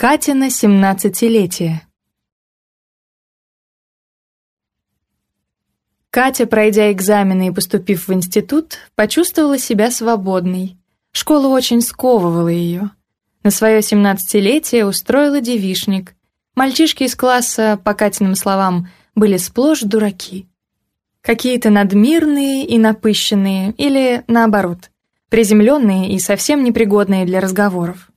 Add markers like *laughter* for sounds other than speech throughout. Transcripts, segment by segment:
Катина семнадцатилетие. Катя, пройдя экзамены и поступив в институт, почувствовала себя свободной. Школа очень сковывала ее. На свое семнадцатилетие устроила девишник. Мальчишки из класса, по Катиным словам, были сплошь дураки. Какие-то надмирные и напыщенные, или наоборот, приземленные и совсем непригодные для разговоров.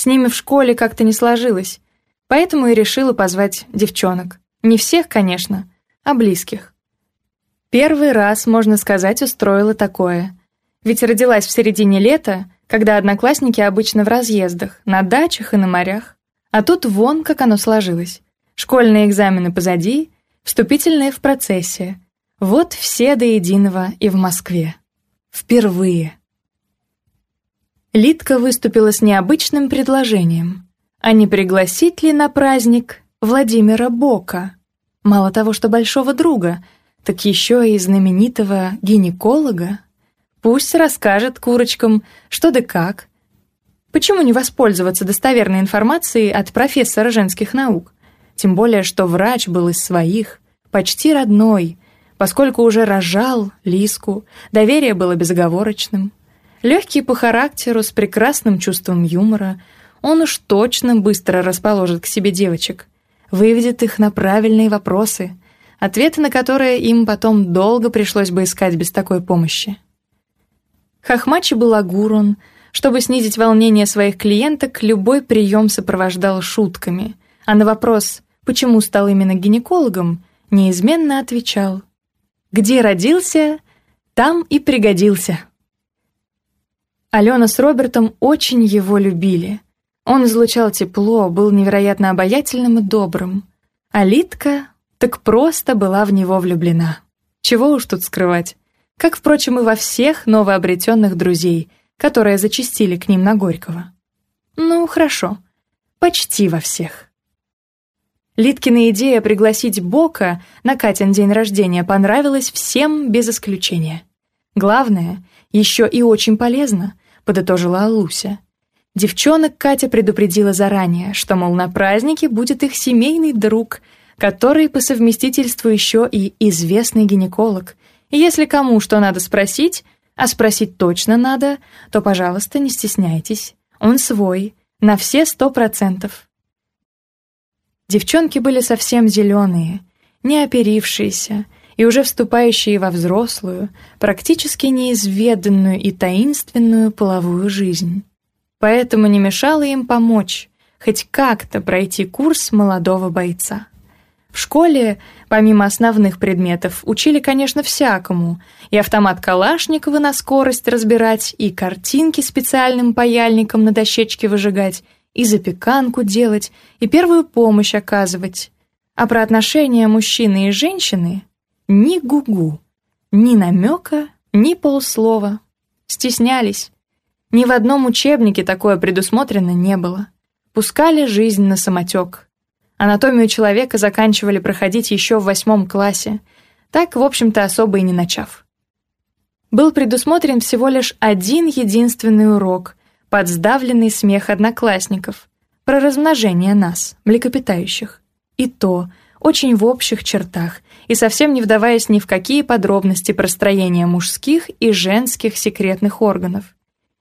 С ними в школе как-то не сложилось. Поэтому и решила позвать девчонок. Не всех, конечно, а близких. Первый раз, можно сказать, устроила такое. Ведь родилась в середине лета, когда одноклассники обычно в разъездах, на дачах и на морях. А тут вон, как оно сложилось. Школьные экзамены позади, вступительные в процессе. Вот все до единого и в Москве. Впервые. Литка выступила с необычным предложением. А не пригласить ли на праздник Владимира Бока? Мало того, что большого друга, так еще и знаменитого гинеколога. Пусть расскажет курочкам, что да как. Почему не воспользоваться достоверной информацией от профессора женских наук? Тем более, что врач был из своих, почти родной, поскольку уже рожал Лиску, доверие было безоговорочным. Легкий по характеру, с прекрасным чувством юмора, он уж точно быстро расположит к себе девочек, выведет их на правильные вопросы, ответы на которые им потом долго пришлось бы искать без такой помощи. Хахмачи Балагурон, чтобы снизить волнение своих клиенток, любой прием сопровождал шутками, а на вопрос «почему стал именно гинекологом?» неизменно отвечал «где родился, там и пригодился». Алена с Робертом очень его любили. Он излучал тепло, был невероятно обаятельным и добрым. А Литка так просто была в него влюблена. Чего уж тут скрывать. Как, впрочем, и во всех новообретенных друзей, которые зачастили к ним на Горького. Ну, хорошо. Почти во всех. Литкина идея пригласить Бока на Катин день рождения понравилась всем без исключения. Главное, еще и очень полезно, подытожила Алуся. Девчонок Катя предупредила заранее, что, мол, на празднике будет их семейный друг, который по совместительству еще и известный гинеколог. И если кому что надо спросить, а спросить точно надо, то, пожалуйста, не стесняйтесь. Он свой, на все сто процентов. Девчонки были совсем зеленые, не оперившиеся, и уже вступающие во взрослую, практически неизведанную и таинственную половую жизнь. Поэтому не мешало им помочь, хоть как-то пройти курс молодого бойца. В школе, помимо основных предметов, учили, конечно, всякому. И автомат Калашникова на скорость разбирать, и картинки специальным паяльником на дощечке выжигать, и запеканку делать, и первую помощь оказывать. А про отношения мужчины и женщины ни гугу, ни намека, ни полслова. Стеснялись. Ни в одном учебнике такое предусмотрено не было. Пускали жизнь на самотек. Анатомию человека заканчивали проходить еще в восьмом классе, так, в общем-то, особо и не начав. Был предусмотрен всего лишь один единственный урок под сдавленный смех одноклассников про размножение нас, млекопитающих. И то, очень в общих чертах, и совсем не вдаваясь ни в какие подробности про строение мужских и женских секретных органов.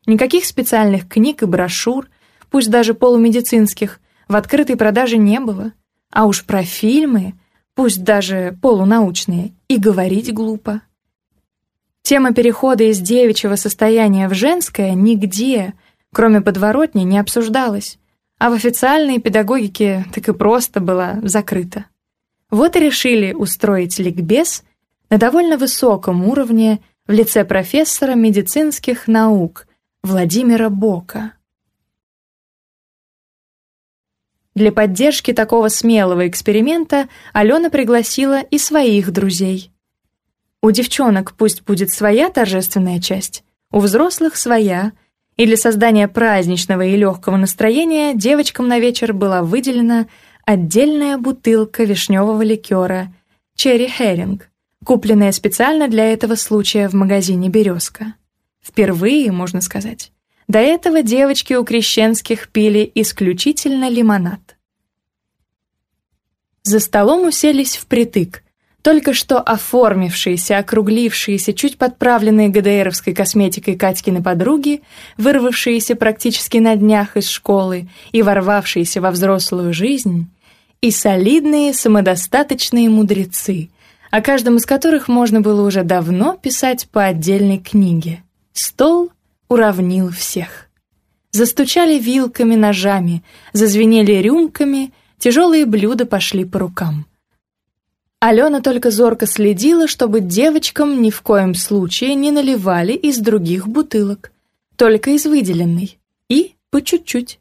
Никаких специальных книг и брошюр, пусть даже полумедицинских, в открытой продаже не было. А уж про фильмы, пусть даже полунаучные, и говорить глупо. Тема перехода из девичьего состояния в женское нигде, кроме подворотни, не обсуждалась, а в официальной педагогике так и просто была закрыта. Вот и решили устроить ликбез на довольно высоком уровне в лице профессора медицинских наук Владимира Бока. Для поддержки такого смелого эксперимента Алена пригласила и своих друзей. У девчонок пусть будет своя торжественная часть, у взрослых своя, и для создания праздничного и легкого настроения девочкам на вечер была выделена отдельная бутылка вишневого ликера «Черри Херинг», купленная специально для этого случая в магазине «Березка». Впервые, можно сказать. До этого девочки у Крещенских пили исключительно лимонад. За столом уселись впритык. Только что оформившиеся, округлившиеся, чуть подправленные ГДРовской косметикой Катькины подруги, вырвавшиеся практически на днях из школы и ворвавшиеся во взрослую жизнь, и солидные самодостаточные мудрецы, о каждом из которых можно было уже давно писать по отдельной книге. Стол уравнил всех. Застучали вилками, ножами, зазвенели рюмками, тяжелые блюда пошли по рукам. Алена только зорко следила, чтобы девочкам ни в коем случае не наливали из других бутылок, только из выделенной, и по чуть-чуть.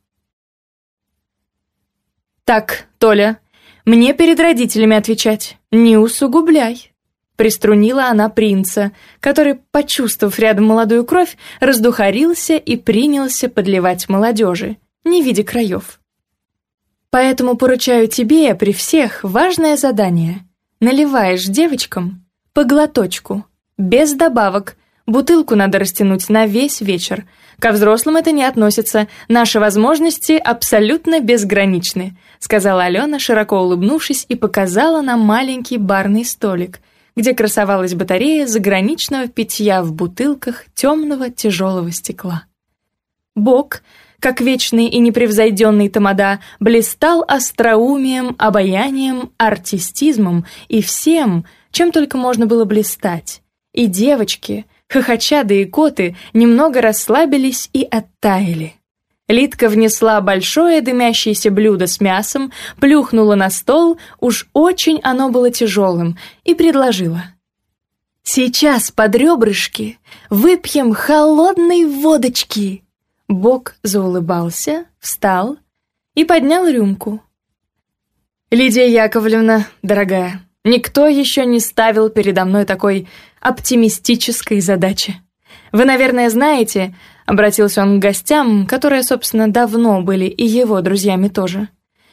«Так, Толя, мне перед родителями отвечать. Не усугубляй». Приструнила она принца, который, почувствовав рядом молодую кровь, раздухарился и принялся подливать молодежи, не видя краев. «Поэтому поручаю тебе при всех важное задание. Наливаешь девочкам по глоточку, без добавок, бутылку надо растянуть на весь вечер, Ко взрослым это не относится. Наши возможности абсолютно безграничны», — сказала Алена, широко улыбнувшись, и показала нам маленький барный столик, где красовалась батарея заграничного питья в бутылках темного тяжелого стекла. Бог, как вечный и непревзойденный тамада, блистал остроумием, обаянием, артистизмом и всем, чем только можно было блистать. И девочки — Хохоча да коты немного расслабились и оттаяли. Лидка внесла большое дымящееся блюдо с мясом, плюхнула на стол, уж очень оно было тяжелым, и предложила. «Сейчас под ребрышки выпьем холодной водочки!» Бог заулыбался, встал и поднял рюмку. «Лидия Яковлевна, дорогая, Никто еще не ставил передо мной такой оптимистической задачи. «Вы, наверное, знаете...» — обратился он к гостям, которые, собственно, давно были и его друзьями тоже.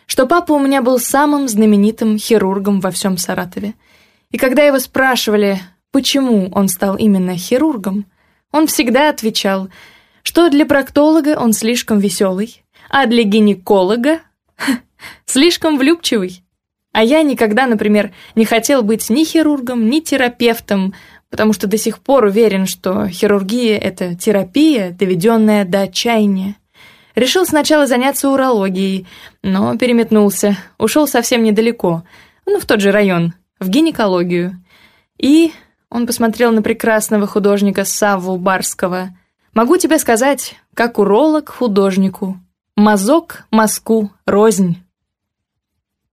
«Что папа у меня был самым знаменитым хирургом во всем Саратове. И когда его спрашивали, почему он стал именно хирургом, он всегда отвечал, что для проктолога он слишком веселый, а для гинеколога *laughs* — слишком влюбчивый. А я никогда, например, не хотел быть ни хирургом, ни терапевтом, потому что до сих пор уверен, что хирургия – это терапия, доведенная до отчаяния. Решил сначала заняться урологией, но переметнулся, ушел совсем недалеко, ну, в тот же район, в гинекологию. И он посмотрел на прекрасного художника Савву Барского. «Могу тебе сказать, как уролог художнику. Мазок, мазку, рознь».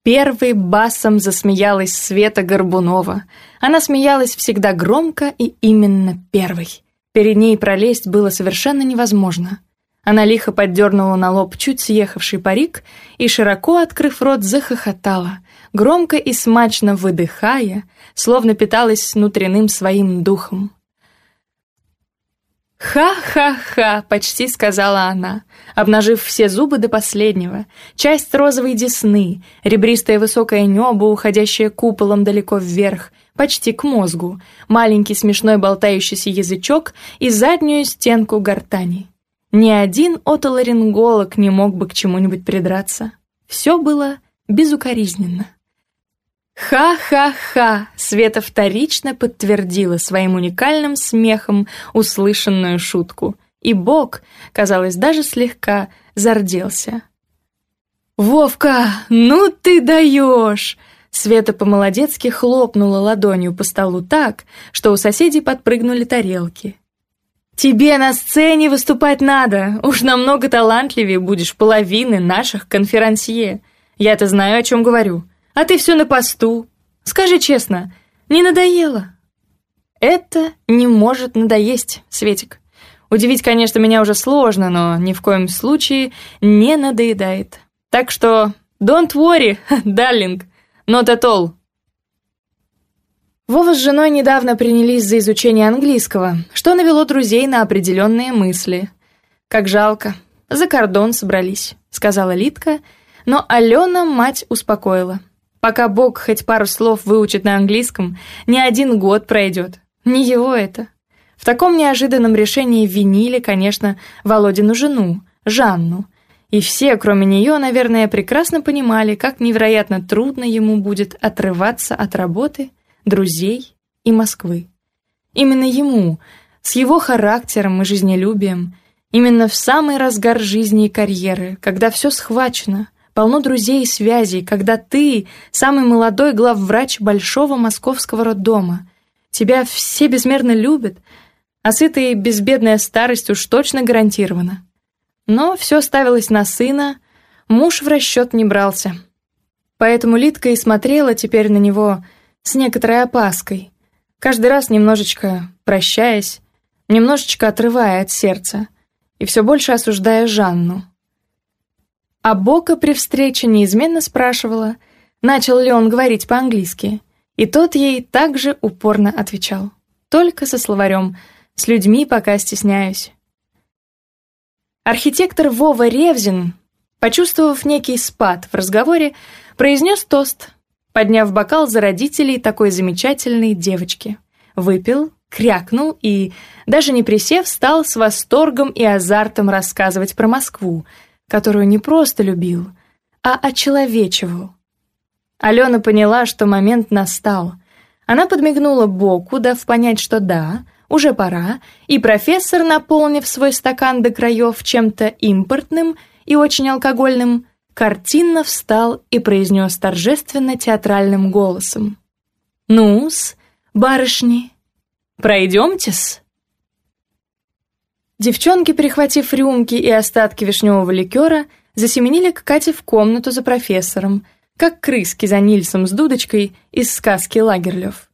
Первый басом засмеялась Света Горбунова. Она смеялась всегда громко и именно первой. Перед ней пролезть было совершенно невозможно. Она лихо поддернула на лоб чуть съехавший парик и, широко открыв рот, захохотала, громко и смачно выдыхая, словно питалась внутренним своим духом. «Ха-ха-ха!» — почти сказала она, обнажив все зубы до последнего. Часть розовой десны, ребристое высокое небо, уходящее куполом далеко вверх, почти к мозгу, маленький смешной болтающийся язычок и заднюю стенку гортани. Ни один отоларинголог не мог бы к чему-нибудь придраться. Все было безукоризненно. «Ха-ха-ха!» — Света вторично подтвердила своим уникальным смехом услышанную шутку. И Бог, казалось, даже слегка зарделся. «Вовка, ну ты даешь!» Света по-молодецки хлопнула ладонью по столу так, что у соседей подпрыгнули тарелки. «Тебе на сцене выступать надо! Уж намного талантливее будешь половины наших конферансье! Я-то знаю, о чем говорю!» а ты все на посту. Скажи честно, не надоело?» «Это не может надоесть, Светик. Удивить, конечно, меня уже сложно, но ни в коем случае не надоедает. Так что don't worry, *laughs* darling, not at all». Вова с женой недавно принялись за изучение английского, что навело друзей на определенные мысли. «Как жалко. За кордон собрались», — сказала Литка, но Алена мать успокоила. Пока Бог хоть пару слов выучит на английском, не один год пройдет. Не его это. В таком неожиданном решении винили, конечно, Володину жену, Жанну. И все, кроме нее, наверное, прекрасно понимали, как невероятно трудно ему будет отрываться от работы, друзей и Москвы. Именно ему, с его характером и жизнелюбием, именно в самый разгар жизни и карьеры, когда все схвачено, полно друзей и связей, когда ты самый молодой главврач большого московского роддома. Тебя все безмерно любят, а сытая и безбедная старость уж точно гарантирована. Но все ставилось на сына, муж в расчет не брался. Поэтому Литка и смотрела теперь на него с некоторой опаской, каждый раз немножечко прощаясь, немножечко отрывая от сердца и все больше осуждая Жанну. А Бока при встрече неизменно спрашивала, начал ли он говорить по-английски, и тот ей также упорно отвечал. Только со словарем «С людьми пока стесняюсь». Архитектор Вова Ревзин, почувствовав некий спад в разговоре, произнес тост, подняв бокал за родителей такой замечательной девочки. Выпил, крякнул и, даже не присев, стал с восторгом и азартом рассказывать про Москву – которую не просто любил, а очеловечивал. Алена поняла, что момент настал. Она подмигнула Боку, дав понять, что да, уже пора, и профессор, наполнив свой стакан до краев чем-то импортным и очень алкогольным, картинно встал и произнес торжественно театральным голосом. «Ну-с, барышни, пройдемте-с?» Девчонки, прихватив рюмки и остатки вишневого ликера, засеменили к Кате в комнату за профессором, как крыски за Нильсом с дудочкой из сказки Лагерлёв.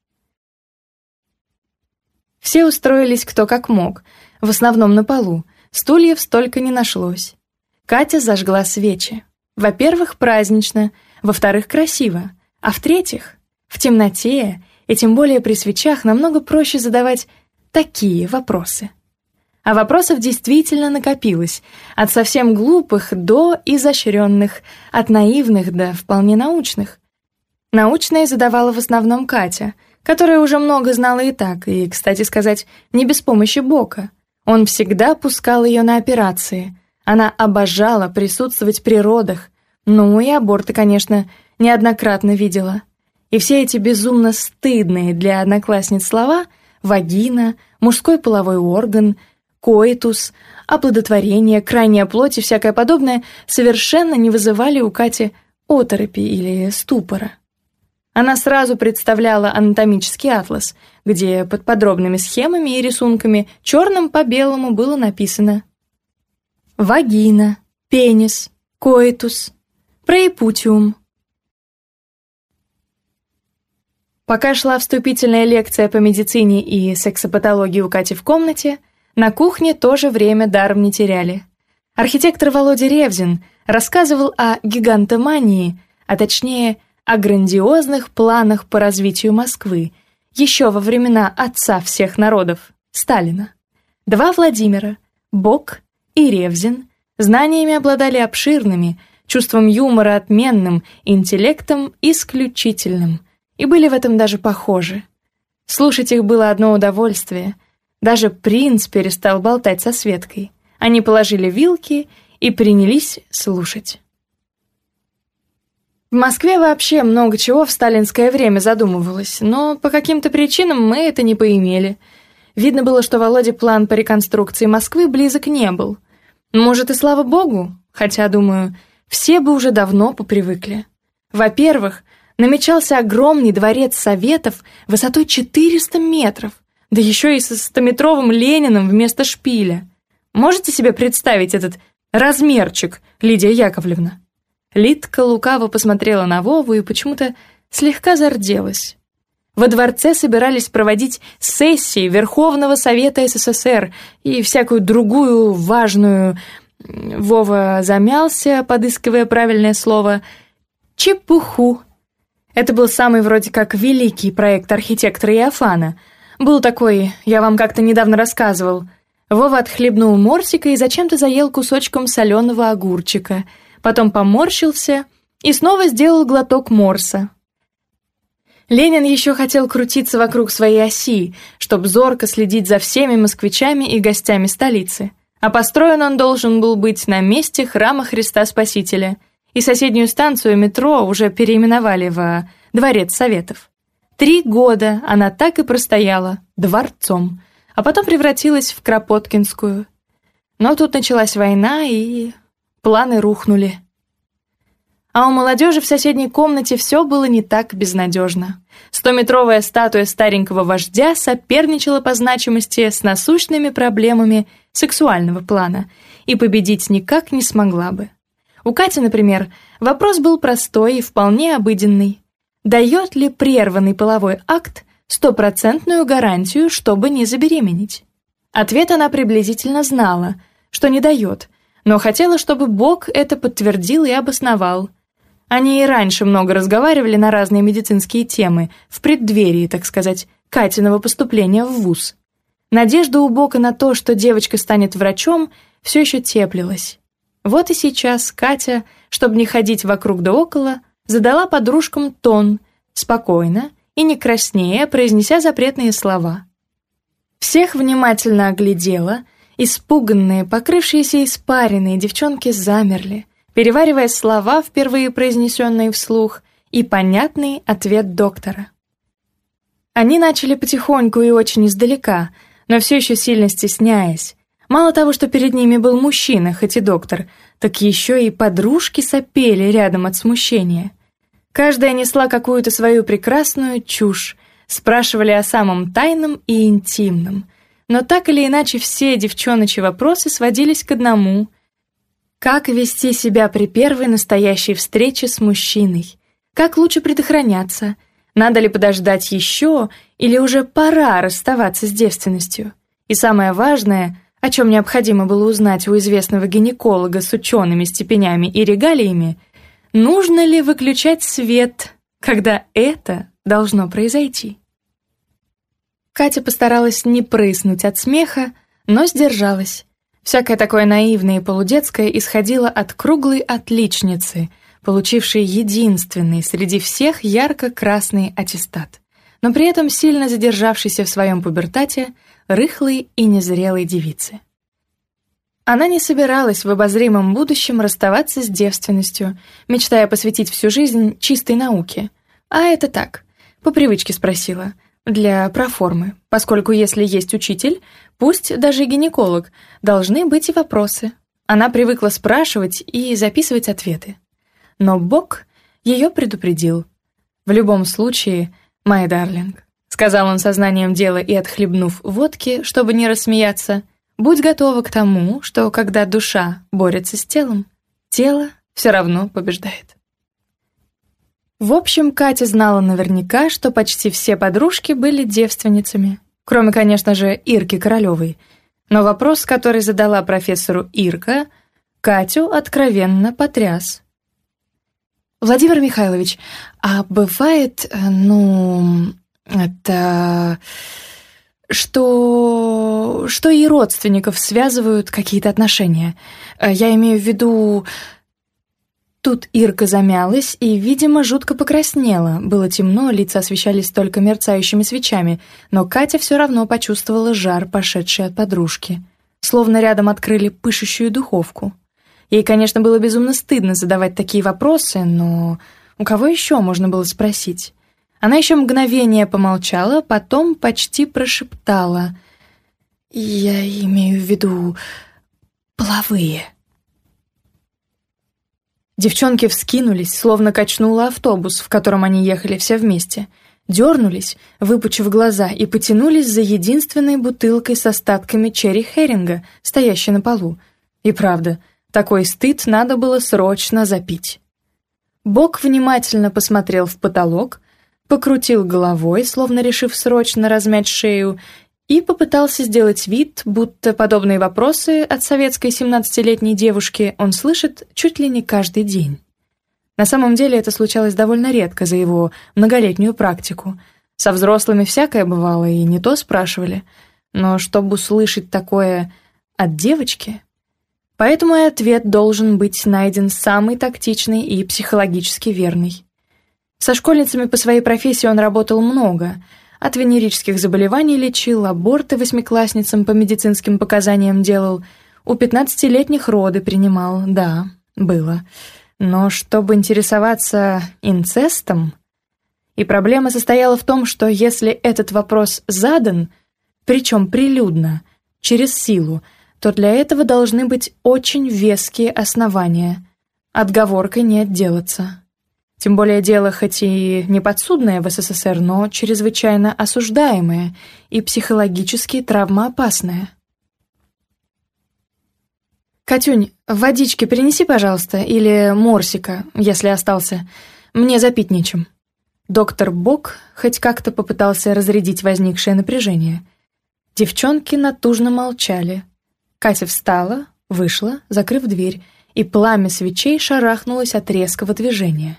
Все устроились кто как мог, в основном на полу, стульев столько не нашлось. Катя зажгла свечи. Во-первых, празднично, во-вторых, красиво, а в-третьих, в темноте и тем более при свечах намного проще задавать такие вопросы. А вопросов действительно накопилось. От совсем глупых до изощренных, от наивных до вполне научных. Научные задавала в основном Катя, которая уже много знала и так, и, кстати сказать, не без помощи Бока. Он всегда пускал ее на операции. Она обожала присутствовать при родах. Ну и аборты, конечно, неоднократно видела. И все эти безумно стыдные для одноклассниц слова «вагина», «мужской половой орган», коитус, оплодотворение, крайняя плоть и всякое подобное совершенно не вызывали у Кати оторопи или ступора. Она сразу представляла анатомический атлас, где под подробными схемами и рисунками черным по белому было написано «Вагина», «Пенис», «Коитус», «Проепутиум». Пока шла вступительная лекция по медицине и сексопатологии у Кати в комнате – на кухне тоже время даром не теряли. Архитектор Володя Ревзин рассказывал о гигантомании, а точнее о грандиозных планах по развитию Москвы еще во времена отца всех народов, Сталина. Два Владимира, Бок и Ревзин, знаниями обладали обширными, чувством юмора отменным, интеллектом исключительным, и были в этом даже похожи. Слушать их было одно удовольствие — даже принц перестал болтать со Светкой. Они положили вилки и принялись слушать. В Москве вообще много чего в сталинское время задумывалось, но по каким-то причинам мы это не поимели. Видно было, что Володе план по реконструкции Москвы близок не был. Может, и слава богу, хотя, думаю, все бы уже давно попривыкли. Во-первых, намечался огромный дворец Советов высотой 400 метров, да еще и со стометровым Лениным вместо шпиля. Можете себе представить этот размерчик, Лидия Яковлевна?» Лидка лукаво посмотрела на Вову и почему-то слегка зарделась. Во дворце собирались проводить сессии Верховного Совета СССР и всякую другую важную... Вова замялся, подыскивая правильное слово. «Чепуху». Это был самый вроде как великий проект архитектора Иофана — Был такой, я вам как-то недавно рассказывал. Вова отхлебнул морсика и зачем-то заел кусочком соленого огурчика — потом поморщился и снова сделал глоток морса. Ленин еще хотел крутиться вокруг своей оси, чтобы зорко следить за всеми москвичами и гостями столицы. А построен он должен был быть на месте храма Христа Спасителя, и соседнюю станцию метро уже переименовали в Дворец Советов. Три года она так и простояла, дворцом, а потом превратилась в Кропоткинскую. Но тут началась война, и планы рухнули. А у молодежи в соседней комнате все было не так безнадежно. Стометровая статуя старенького вождя соперничала по значимости с насущными проблемами сексуального плана и победить никак не смогла бы. У Кати, например, вопрос был простой и вполне обыденный дает ли прерванный половой акт стопроцентную гарантию, чтобы не забеременеть? Ответ она приблизительно знала, что не дает, но хотела, чтобы Бог это подтвердил и обосновал. Они и раньше много разговаривали на разные медицинские темы, в преддверии, так сказать, Катиного поступления в ВУЗ. Надежда у Бока на то, что девочка станет врачом, все еще теплилась. Вот и сейчас Катя, чтобы не ходить вокруг да около, задала подружкам тон, спокойно и не краснея произнеся запретные слова. Всех внимательно оглядела, испуганные, покрывшиеся испаренные девчонки замерли, переваривая слова, впервые произнесенные вслух, и понятный ответ доктора. Они начали потихоньку и очень издалека, но все еще сильно стесняясь. Мало того, что перед ними был мужчина, хоть и доктор, так еще и подружки сопели рядом от смущения. Каждая несла какую-то свою прекрасную чушь, спрашивали о самом тайном и интимном. Но так или иначе все девчоночи вопросы сводились к одному. Как вести себя при первой настоящей встрече с мужчиной? Как лучше предохраняться? Надо ли подождать еще или уже пора расставаться с девственностью? И самое важное, о чем необходимо было узнать у известного гинеколога с учеными степенями и регалиями – нужно ли выключать свет, когда это должно произойти? Катя постаралась не прыснуть от смеха, но сдержалась. Всякое такое наивное и полудетское исходило от круглой отличницы, получившей единственный среди всех ярко-красный аттестат, но при этом сильно задержавшейся в своем пубертате рыхлой и незрелой девицы. Она не собиралась в обозримом будущем расставаться с девственностью, мечтая посвятить всю жизнь чистой науке. А это так, по привычке спросила — для проформы, поскольку если есть учитель, пусть даже гинеколог, должны быть и вопросы. Она привыкла спрашивать и записывать ответы. Но Бог ее предупредил. «В любом случае, май дарлинг», — сказал он сознанием дела и отхлебнув водки, чтобы не рассмеяться, Будь готова к тому, что когда душа борется с телом, тело все равно побеждает. В общем, Катя знала наверняка, что почти все подружки были девственницами, кроме, конечно же, Ирки Королевой. Но вопрос, который задала профессору Ирка, Катю откровенно потряс. «Владимир Михайлович, а бывает, э, ну, это...» что, что и родственников связывают какие-то отношения. Э, я имею в виду... Тут Ирка замялась и, видимо, жутко покраснела. Было темно, лица освещались только мерцающими свечами, но Катя все равно почувствовала жар, пошедший от подружки. Словно рядом открыли пышущую духовку. Ей, конечно, было безумно стыдно задавать такие вопросы, но у кого еще можно было спросить? Она еще мгновение помолчала, потом почти прошептала. «Я имею в виду половые». Девчонки вскинулись, словно качнула автобус, в котором они ехали все вместе. Дернулись, выпучив глаза, и потянулись за единственной бутылкой с остатками черри херинга, стоящей на полу. И правда, такой стыд надо было срочно запить. Бог внимательно посмотрел в потолок — покрутил головой, словно решив срочно размять шею, и попытался сделать вид, будто подобные вопросы от советской 17-летней девушки он слышит чуть ли не каждый день. На самом деле это случалось довольно редко за его многолетнюю практику. Со взрослыми всякое бывало, и не то спрашивали. Но чтобы услышать такое от девочки... Поэтому и ответ должен быть найден самый тактичный и психологически верный. Со школьницами по своей профессии он работал много. От венерических заболеваний лечил, аборты восьмиклассницам по медицинским показаниям делал. У пятнадцатилетних роды принимал, да, было. Но чтобы интересоваться инцестом... И проблема состояла в том, что если этот вопрос задан, причем прилюдно, через силу, то для этого должны быть очень веские основания. Отговоркой не отделаться. Тем более дело хоть и не подсудное в СССР, но чрезвычайно осуждаемое и психологически травмоопасное. «Катюнь, водички принеси, пожалуйста, или морсика, если остался. Мне запить нечем». Доктор Бок хоть как-то попытался разрядить возникшее напряжение. Девчонки натужно молчали. Катя встала, вышла, закрыв дверь, и пламя свечей шарахнулось от резкого движения.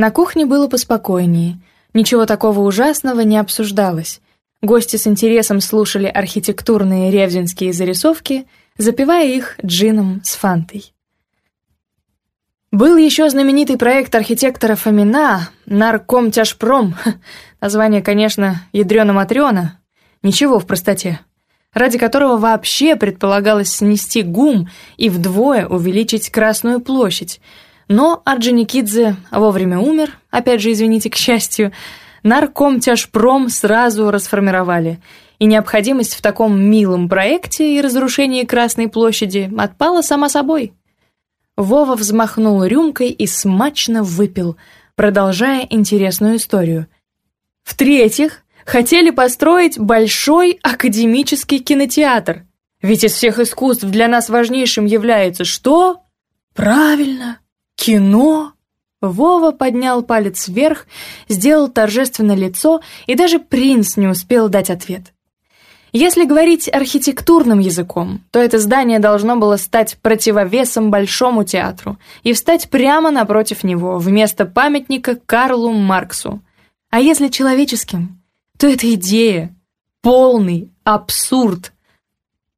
На кухне было поспокойнее. Ничего такого ужасного не обсуждалось. Гости с интересом слушали архитектурные ревзинские зарисовки, запивая их джином с фантой. Был еще знаменитый проект архитектора Фомина «Наркомтяжпром». Название, конечно, ядрёно-матрёно. Ничего в простоте. Ради которого вообще предполагалось снести ГУМ и вдвое увеличить Красную площадь – но Орджоникидзе вовремя умер, опять же, извините, к счастью. нарком Тяжпром сразу расформировали, и необходимость в таком милом проекте и разрушении Красной площади отпала сама собой. Вова взмахнул рюмкой и смачно выпил, продолжая интересную историю. В-третьих, хотели построить большой академический кинотеатр. Ведь из всех искусств для нас важнейшим является что? Правильно, «Кино?» Вова поднял палец вверх, сделал торжественное лицо, и даже принц не успел дать ответ. Если говорить архитектурным языком, то это здание должно было стать противовесом Большому театру и встать прямо напротив него, вместо памятника Карлу Марксу. А если человеческим, то это идея, полный абсурд –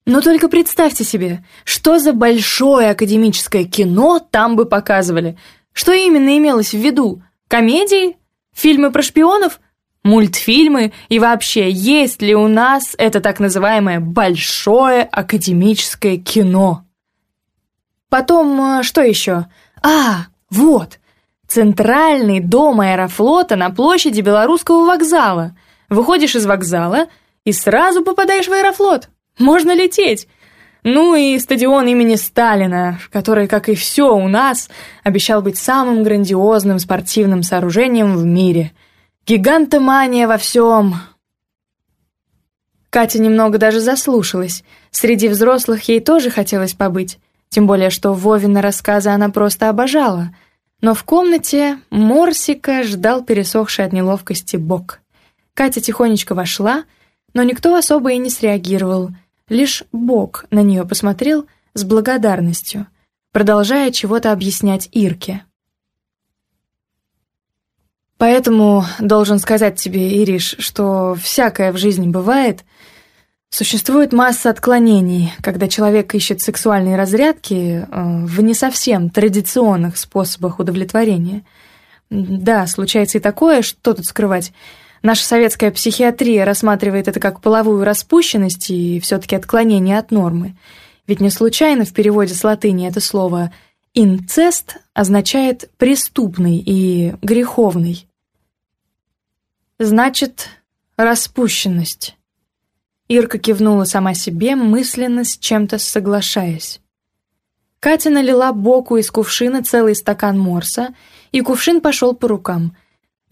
но только представьте себе, что за большое академическое кино там бы показывали. Что именно имелось в виду? Комедии? Фильмы про шпионов? Мультфильмы? И вообще, есть ли у нас это так называемое большое академическое кино? Потом, э, что еще? А, вот, центральный дом аэрофлота на площади Белорусского вокзала. Выходишь из вокзала и сразу попадаешь в аэрофлот. Можно лететь. Ну и стадион имени Сталина, который, как и все у нас, обещал быть самым грандиозным спортивным сооружением в мире. Гигантомания во всем. Катя немного даже заслушалась. Среди взрослых ей тоже хотелось побыть. Тем более, что Вовина рассказы она просто обожала. Но в комнате Морсика ждал пересохший от неловкости бок. Катя тихонечко вошла, но никто особо и не среагировал — Лишь Бог на нее посмотрел с благодарностью, продолжая чего-то объяснять Ирке. Поэтому должен сказать тебе, Ириш, что всякое в жизни бывает. Существует масса отклонений, когда человек ищет сексуальные разрядки э, в не совсем традиционных способах удовлетворения. Да, случается и такое, что тут скрывать — Наша советская психиатрия рассматривает это как половую распущенность и все-таки отклонение от нормы. Ведь не случайно в переводе с латыни это слово «инцест» означает «преступный» и «греховный». «Значит, распущенность». Ирка кивнула сама себе, мысленно с чем-то соглашаясь. Катя налила боку из кувшина целый стакан морса, и кувшин пошел по рукам.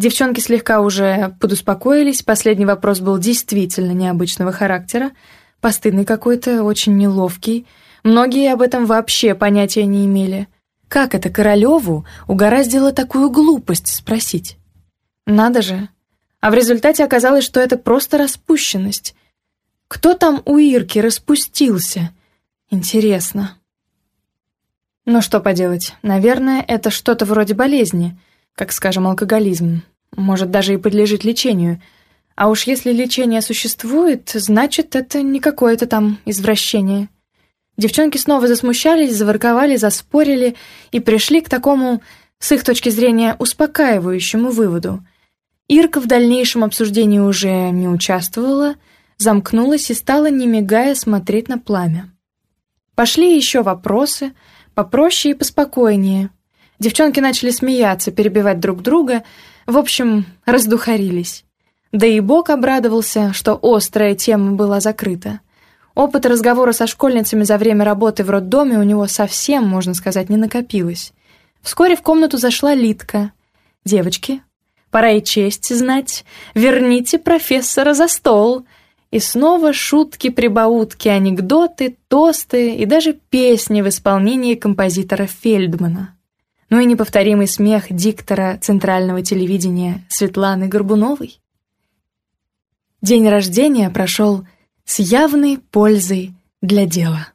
Девчонки слегка уже подуспокоились, последний вопрос был действительно необычного характера, постыдный какой-то, очень неловкий. Многие об этом вообще понятия не имели. Как это Королеву угораздило такую глупость спросить? Надо же. А в результате оказалось, что это просто распущенность. Кто там у Ирки распустился? Интересно. Но ну, что поделать, наверное, это что-то вроде болезни, как, скажем, алкоголизм может даже и подлежит лечению. А уж если лечение существует, значит, это не какое-то там извращение. Девчонки снова засмущались, заворковали, заспорили и пришли к такому, с их точки зрения, успокаивающему выводу. Ирка в дальнейшем обсуждении уже не участвовала, замкнулась и стала, не мигая, смотреть на пламя. Пошли еще вопросы, попроще и поспокойнее. Девчонки начали смеяться, перебивать друг друга — в общем, раздухарились. Да и Бог обрадовался, что острая тема была закрыта. Опыт разговора со школьницами за время работы в роддоме у него совсем, можно сказать, не накопилось. Вскоре в комнату зашла Литка. «Девочки, пора и честь знать. Верните профессора за стол!» И снова шутки-прибаутки, анекдоты, тосты и даже песни в исполнении композитора Фельдмана. Ну и неповторимый смех диктора центрального телевидения Светланы Горбуновой. День рождения прошел с явной пользой для дела.